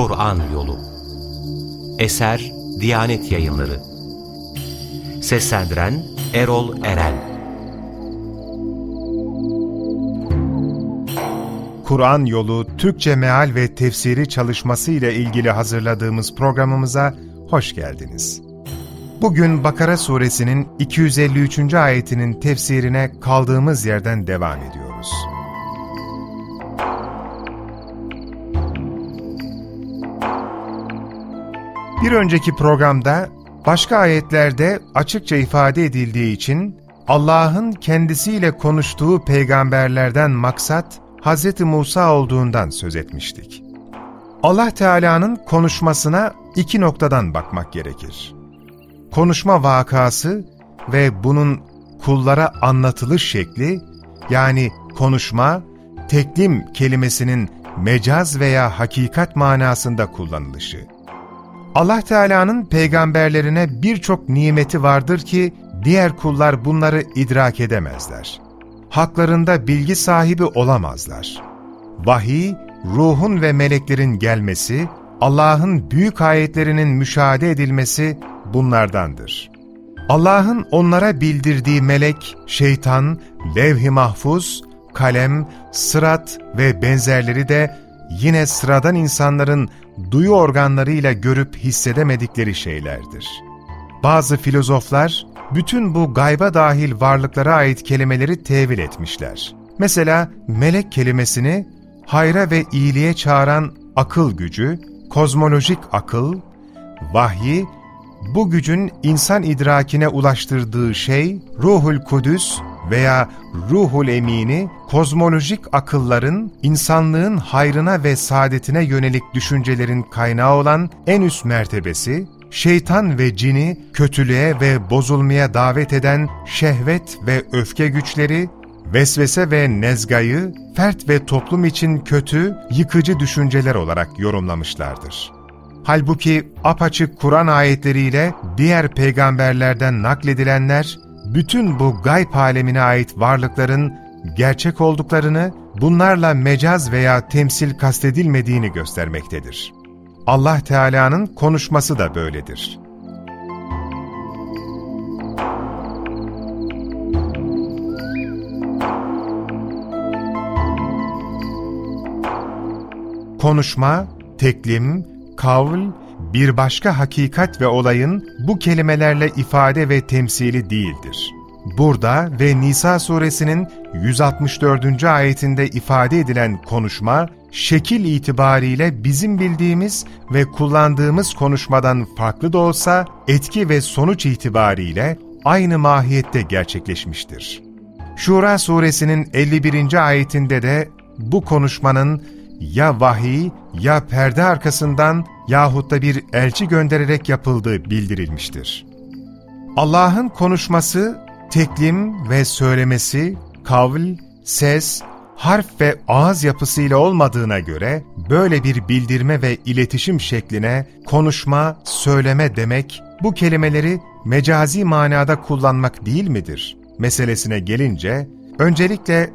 Kur'an Yolu Eser Diyanet Yayınları Seslendiren Erol Eren Kur'an Yolu Türkçe Meal ve Tefsiri çalışması ile ilgili hazırladığımız programımıza hoş geldiniz. Bugün Bakara suresinin 253. ayetinin tefsirine kaldığımız yerden devam ediyoruz. Bir önceki programda başka ayetlerde açıkça ifade edildiği için Allah'ın kendisiyle konuştuğu peygamberlerden maksat Hz. Musa olduğundan söz etmiştik. Allah Teala'nın konuşmasına iki noktadan bakmak gerekir. Konuşma vakası ve bunun kullara anlatılış şekli, yani konuşma, teklim kelimesinin mecaz veya hakikat manasında kullanılışı. Allah Teala'nın peygamberlerine birçok nimeti vardır ki diğer kullar bunları idrak edemezler. Haklarında bilgi sahibi olamazlar. Vahiy, ruhun ve meleklerin gelmesi, Allah'ın büyük ayetlerinin müşahede edilmesi bunlardandır. Allah'ın onlara bildirdiği melek, şeytan, levh-i mahfuz, kalem, sırat ve benzerleri de yine sıradan insanların duyu organlarıyla görüp hissedemedikleri şeylerdir. Bazı filozoflar, bütün bu gayba dahil varlıklara ait kelimeleri tevil etmişler. Mesela melek kelimesini hayra ve iyiliğe çağıran akıl gücü, kozmolojik akıl, vahyi, bu gücün insan idrakine ulaştırdığı şey, ruhul kudüs veya ruhul emini, kozmolojik akılların, insanlığın hayrına ve saadetine yönelik düşüncelerin kaynağı olan en üst mertebesi, şeytan ve cini kötülüğe ve bozulmaya davet eden şehvet ve öfke güçleri, vesvese ve nezgayı, fert ve toplum için kötü, yıkıcı düşünceler olarak yorumlamışlardır. Halbuki apaçık Kur'an ayetleriyle diğer peygamberlerden nakledilenler, bütün bu gayb alemine ait varlıkların gerçek olduklarını, bunlarla mecaz veya temsil kastedilmediğini göstermektedir. Allah Teala'nın konuşması da böyledir. Konuşma, teklim, kavl, bir başka hakikat ve olayın bu kelimelerle ifade ve temsili değildir. Burada ve Nisa suresinin 164. ayetinde ifade edilen konuşma, şekil itibariyle bizim bildiğimiz ve kullandığımız konuşmadan farklı da olsa etki ve sonuç itibariyle aynı mahiyette gerçekleşmiştir. Şura suresinin 51. ayetinde de bu konuşmanın ya vahiy ya perde arkasından yahut da bir elçi göndererek yapıldığı bildirilmiştir. Allah'ın konuşması, teklim ve söylemesi, kavl, ses, harf ve ağız yapısıyla olmadığına göre böyle bir bildirme ve iletişim şekline konuşma, söyleme demek bu kelimeleri mecazi manada kullanmak değil midir? Meselesine gelince öncelikle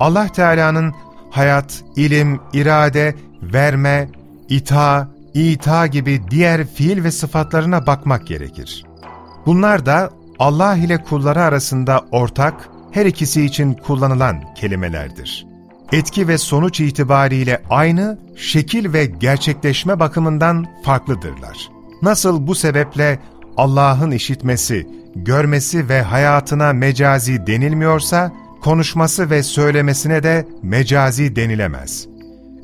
Allah Teala'nın hayat, ilim, irade, verme, ita, ita gibi diğer fiil ve sıfatlarına bakmak gerekir. Bunlar da Allah ile kulları arasında ortak, her ikisi için kullanılan kelimelerdir. Etki ve sonuç itibariyle aynı, şekil ve gerçekleşme bakımından farklıdırlar. Nasıl bu sebeple Allah'ın işitmesi, görmesi ve hayatına mecazi denilmiyorsa, konuşması ve söylemesine de mecazi denilemez.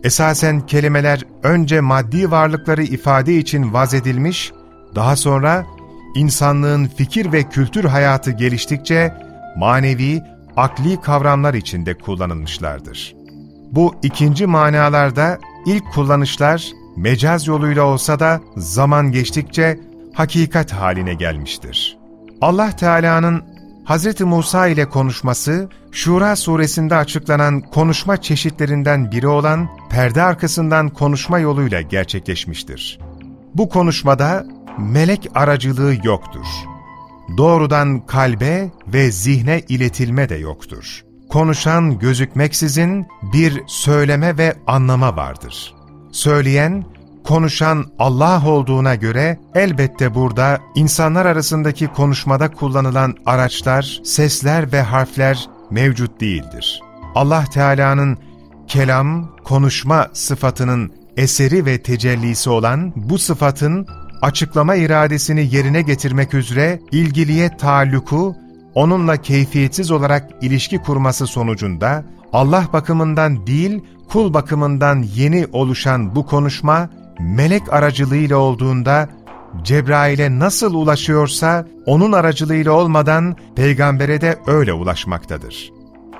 Esasen kelimeler önce maddi varlıkları ifade için vaz edilmiş, daha sonra insanlığın fikir ve kültür hayatı geliştikçe manevi, akli kavramlar içinde kullanılmışlardır. Bu ikinci manalarda ilk kullanışlar mecaz yoluyla olsa da zaman geçtikçe hakikat haline gelmiştir. Allah Teala'nın Hz. Musa ile konuşması, Şura suresinde açıklanan konuşma çeşitlerinden biri olan perde arkasından konuşma yoluyla gerçekleşmiştir. Bu konuşmada melek aracılığı yoktur. Doğrudan kalbe ve zihne iletilme de yoktur. Konuşan gözükmeksizin bir söyleme ve anlama vardır. Söyleyen, konuşan Allah olduğuna göre elbette burada insanlar arasındaki konuşmada kullanılan araçlar, sesler ve harfler mevcut değildir. Allah Teala'nın kelam, konuşma sıfatının eseri ve tecellisi olan bu sıfatın açıklama iradesini yerine getirmek üzere ilgiliye taalluku, onunla keyfiyetsiz olarak ilişki kurması sonucunda Allah bakımından değil, kul bakımından yeni oluşan bu konuşma, melek aracılığıyla olduğunda Cebrail'e nasıl ulaşıyorsa onun aracılığıyla olmadan peygambere de öyle ulaşmaktadır.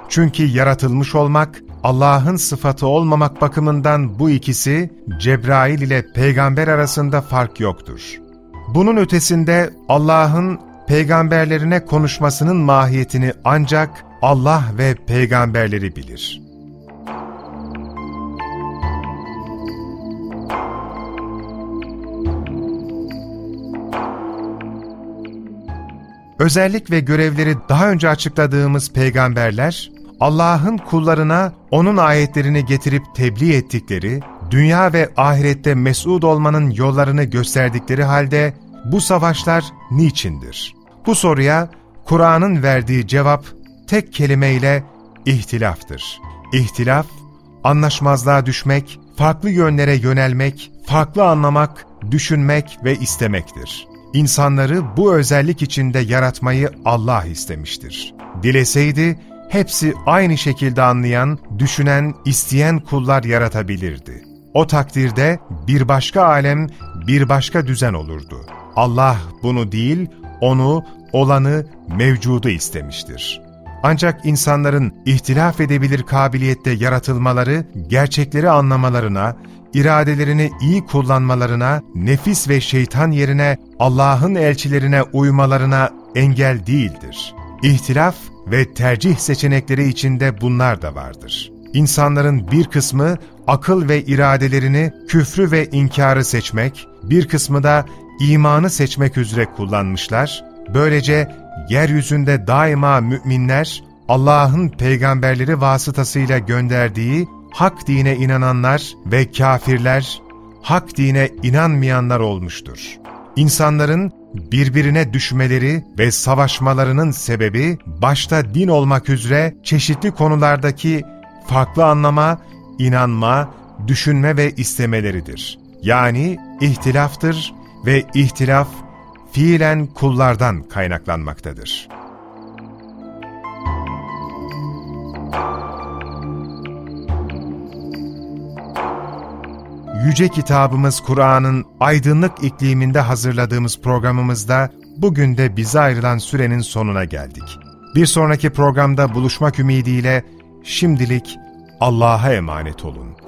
Çünkü yaratılmış olmak, Allah'ın sıfatı olmamak bakımından bu ikisi Cebrail ile peygamber arasında fark yoktur. Bunun ötesinde Allah'ın peygamberlerine konuşmasının mahiyetini ancak Allah ve peygamberleri bilir. Özellik ve görevleri daha önce açıkladığımız peygamberler, Allah'ın kullarına O'nun ayetlerini getirip tebliğ ettikleri, dünya ve ahirette mesud olmanın yollarını gösterdikleri halde bu savaşlar niçindir? Bu soruya Kur'an'ın verdiği cevap tek kelimeyle ihtilaftır. İhtilaf, anlaşmazlığa düşmek, farklı yönlere yönelmek, farklı anlamak, düşünmek ve istemektir. İnsanları bu özellik içinde yaratmayı Allah istemiştir. Dileseydi, hepsi aynı şekilde anlayan, düşünen, isteyen kullar yaratabilirdi. O takdirde bir başka alem, bir başka düzen olurdu. Allah bunu değil, onu, olanı, mevcudu istemiştir. Ancak insanların ihtilaf edebilir kabiliyette yaratılmaları, gerçekleri anlamalarına, iradelerini iyi kullanmalarına, nefis ve şeytan yerine Allah'ın elçilerine uymalarına engel değildir. İhtilaf ve tercih seçenekleri içinde bunlar da vardır. İnsanların bir kısmı akıl ve iradelerini küfrü ve inkarı seçmek, bir kısmı da imanı seçmek üzere kullanmışlar. Böylece yeryüzünde daima müminler, Allah'ın peygamberleri vasıtasıyla gönderdiği hak dine inananlar ve kafirler, hak dine inanmayanlar olmuştur. İnsanların birbirine düşmeleri ve savaşmalarının sebebi başta din olmak üzere çeşitli konulardaki farklı anlama, inanma, düşünme ve istemeleridir. Yani ihtilaftır ve ihtilaf fiilen kullardan kaynaklanmaktadır. Yüce kitabımız Kur'an'ın aydınlık ikliminde hazırladığımız programımızda bugün de bize ayrılan sürenin sonuna geldik. Bir sonraki programda buluşmak ümidiyle şimdilik Allah'a emanet olun.